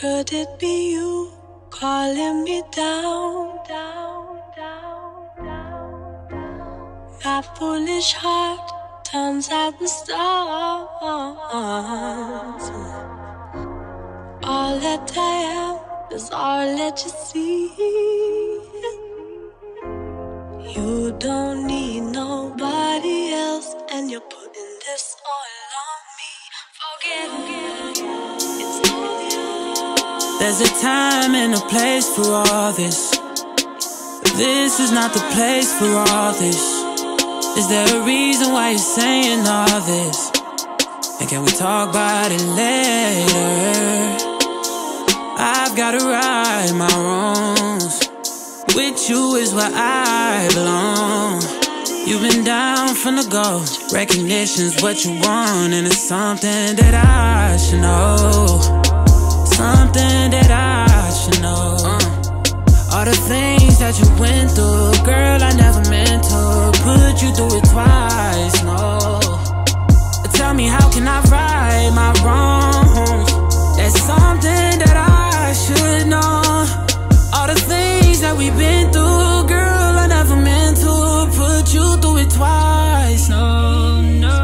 Could it be you calling me down, down, down, down, down? My foolish heart turns at the stars. All that I am is all that you see. You don't need There's a time and a place for all this. This is not the place for all this. Is there a reason why you're saying all this? And can we talk about it later? I've gotta right my wrongs. With you is where I belong. You've been down from the go. Recognition's what you want, and it's something that I should know. Something that I should know. Uh, all the things that you went through, girl, I never meant to put you through it twice. No. Tell me, how can I right my wrongs? That's something that I should know. All the things that we've been through, girl, I never meant to put you through it twice. No, no.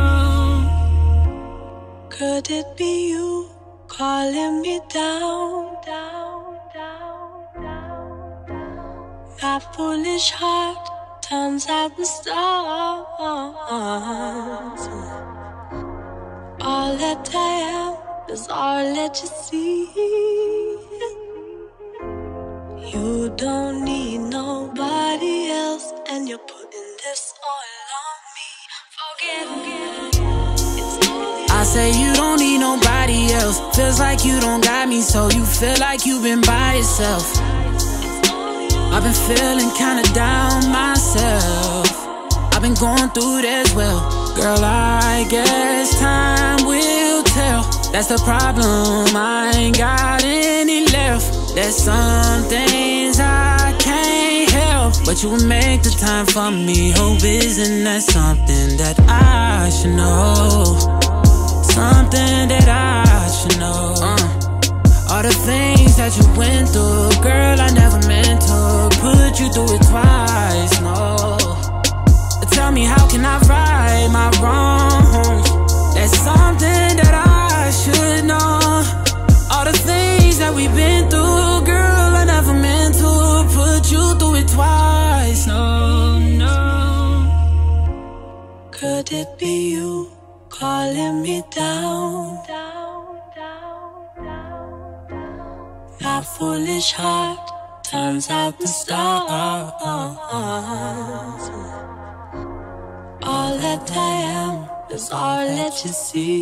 Could it be you calling me down, down, down, down, down? My foolish heart turns at the stars. All that I am is all that you see. You don't say you don't need nobody else. Feels like you don't got me, so you feel like you've been by yourself. I've been feeling kinda down myself. I've been going through as well. Girl, I guess time will tell. That's the problem, I ain't got any left. There's some things I can't help. But you make the time for me. Hope isn't that something that I should know? Something that I should know. Uh, all the things that you went through, girl, I never meant to put you through it twice. No. Tell me, how can I right my wrongs? That's something that I should know. All the things that we've been through, girl, I never meant to put you through it twice. No, no. Could it be you calling me down. My foolish heart turns out the stars. All that I am is all that you see.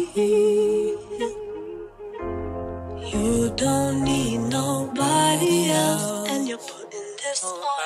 You don't need nobody else, and you're putting this on.